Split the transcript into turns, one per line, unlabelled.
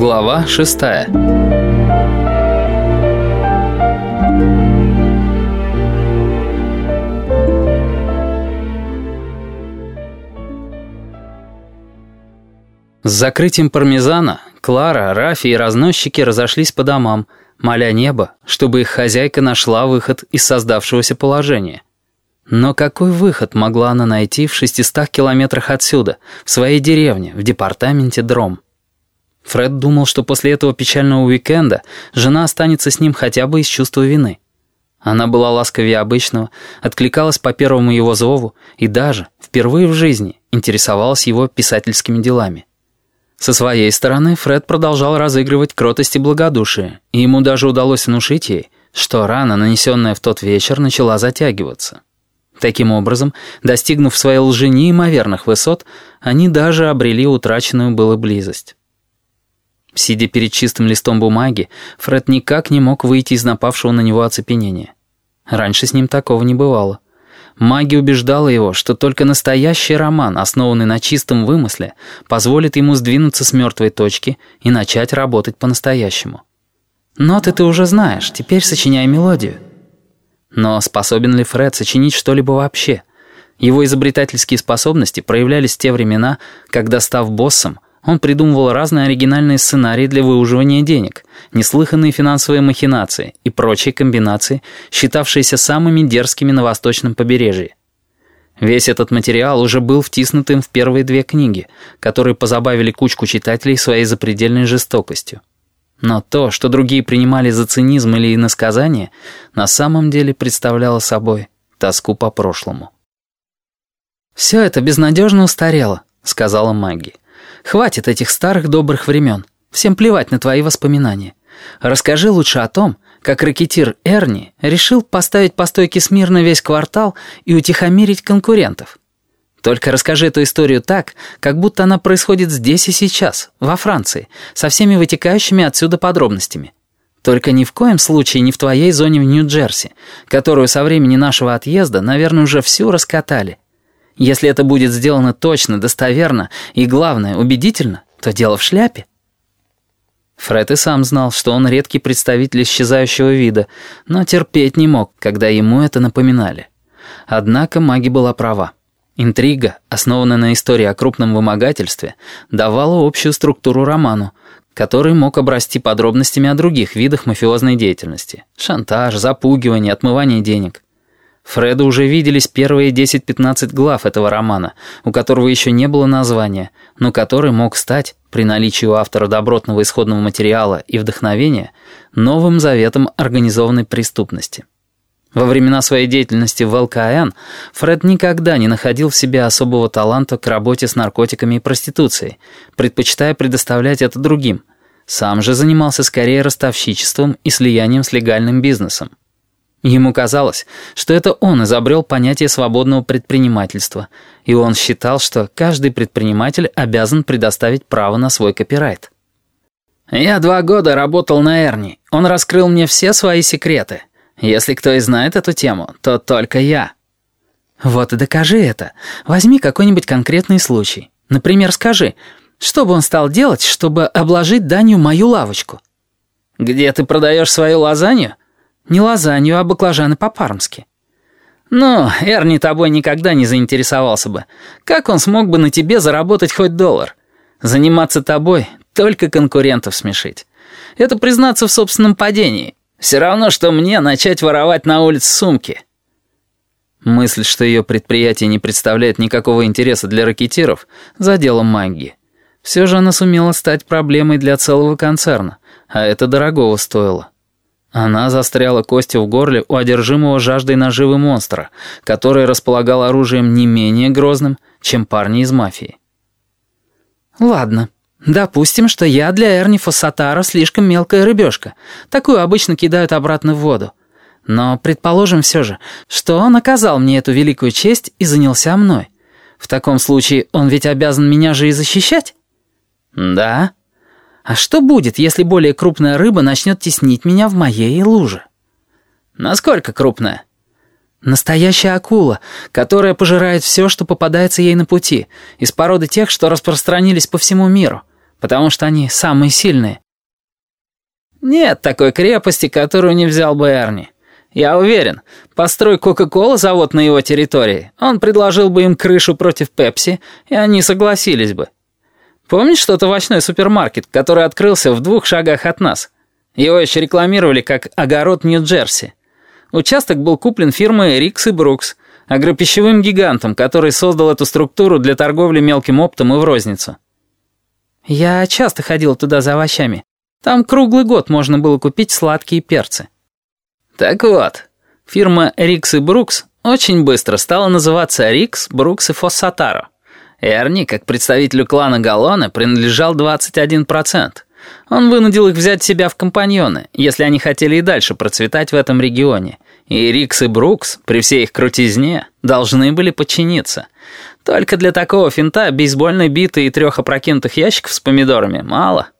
Глава шестая С закрытием пармезана Клара, Рафи и разносчики разошлись по домам, моля небо, чтобы их хозяйка нашла выход из создавшегося положения. Но какой выход могла она найти в 600 километрах отсюда, в своей деревне, в департаменте Дром? Фред думал, что после этого печального уикенда жена останется с ним хотя бы из чувства вины. Она была ласковее обычного, откликалась по первому его зову и даже, впервые в жизни, интересовалась его писательскими делами. Со своей стороны Фред продолжал разыгрывать кротость и благодушие, и ему даже удалось внушить ей, что рана, нанесенная в тот вечер, начала затягиваться. Таким образом, достигнув своей лжи неимоверных высот, они даже обрели утраченную было близость. Сидя перед чистым листом бумаги, Фред никак не мог выйти из напавшего на него оцепенения. Раньше с ним такого не бывало. Маги убеждала его, что только настоящий роман, основанный на чистом вымысле, позволит ему сдвинуться с мертвой точки и начать работать по-настоящему. «Ноты ты уже знаешь, теперь сочиняй мелодию». Но способен ли Фред сочинить что-либо вообще? Его изобретательские способности проявлялись в те времена, когда, став боссом, он придумывал разные оригинальные сценарии для выуживания денег, неслыханные финансовые махинации и прочие комбинации, считавшиеся самыми дерзкими на восточном побережье. Весь этот материал уже был втиснут им в первые две книги, которые позабавили кучку читателей своей запредельной жестокостью. Но то, что другие принимали за цинизм или иносказание, на самом деле представляло собой тоску по прошлому. «Все это безнадежно устарело», — сказала Магги. «Хватит этих старых добрых времен. Всем плевать на твои воспоминания. Расскажи лучше о том, как ракетир Эрни решил поставить по стойке смирно весь квартал и утихомирить конкурентов. Только расскажи эту историю так, как будто она происходит здесь и сейчас, во Франции, со всеми вытекающими отсюда подробностями. Только ни в коем случае не в твоей зоне в Нью-Джерси, которую со времени нашего отъезда, наверное, уже всю раскатали. Если это будет сделано точно, достоверно и, главное, убедительно, то дело в шляпе. Фред и сам знал, что он редкий представитель исчезающего вида, но терпеть не мог, когда ему это напоминали. Однако маги была права. Интрига, основанная на истории о крупном вымогательстве, давала общую структуру роману, который мог обрасти подробностями о других видах мафиозной деятельности. Шантаж, запугивание, отмывание денег. Фреду уже виделись первые 10-15 глав этого романа, у которого еще не было названия, но который мог стать, при наличии у автора добротного исходного материала и вдохновения, новым заветом организованной преступности. Во времена своей деятельности в ЛКН Фред никогда не находил в себе особого таланта к работе с наркотиками и проституцией, предпочитая предоставлять это другим. Сам же занимался скорее ростовщичеством и слиянием с легальным бизнесом. Ему казалось, что это он изобрел понятие свободного предпринимательства, и он считал, что каждый предприниматель обязан предоставить право на свой копирайт. «Я два года работал на Эрни. Он раскрыл мне все свои секреты», если кто и знает эту тему, то только я». «Вот и докажи это. Возьми какой-нибудь конкретный случай. Например, скажи, что бы он стал делать, чтобы обложить данью мою лавочку?» «Где ты продаешь свою лазанью?» «Не лазанью, а баклажаны по-пармски». «Ну, Эрни тобой никогда не заинтересовался бы. Как он смог бы на тебе заработать хоть доллар? Заниматься тобой — только конкурентов смешить. Это признаться в собственном падении. Все равно, что мне начать воровать на улице сумки». Мысль, что ее предприятие не представляет никакого интереса для ракетиров, задела Магги. Все же она сумела стать проблемой для целого концерна, а это дорогого стоило. Она застряла костью в горле у одержимого жаждой наживы монстра, который располагал оружием не менее грозным, чем парни из мафии. «Ладно», Допустим, что я для Эрни Фоссатара слишком мелкая рыбешка. Такую обычно кидают обратно в воду. Но предположим все же, что он оказал мне эту великую честь и занялся мной. В таком случае он ведь обязан меня же и защищать? Да. А что будет, если более крупная рыба начнет теснить меня в моей луже? Насколько крупная? Настоящая акула, которая пожирает все, что попадается ей на пути, из породы тех, что распространились по всему миру. потому что они самые сильные. Нет такой крепости, которую не взял бы Эрни. Я уверен, построй Кока-Кола завод на его территории, он предложил бы им крышу против Пепси, и они согласились бы. Помнишь что-то овощной супермаркет, который открылся в двух шагах от нас? Его еще рекламировали как «Огород Нью-Джерси». Участок был куплен фирмой «Рикс и Брукс», агропищевым гигантом, который создал эту структуру для торговли мелким оптом и в розницу. Я часто ходил туда за овощами. Там круглый год можно было купить сладкие перцы. Так вот, фирма «Рикс и Брукс» очень быстро стала называться «Рикс, Брукс и Фоссатаро». Эрни, как представителю клана Галлоне, принадлежал 21%. Он вынудил их взять себя в компаньоны, если они хотели и дальше процветать в этом регионе. И Рикс и Брукс, при всей их крутизне, должны были подчиниться. Только для такого финта бейсбольной биты и трех опрокинутых ящиков с помидорами мало —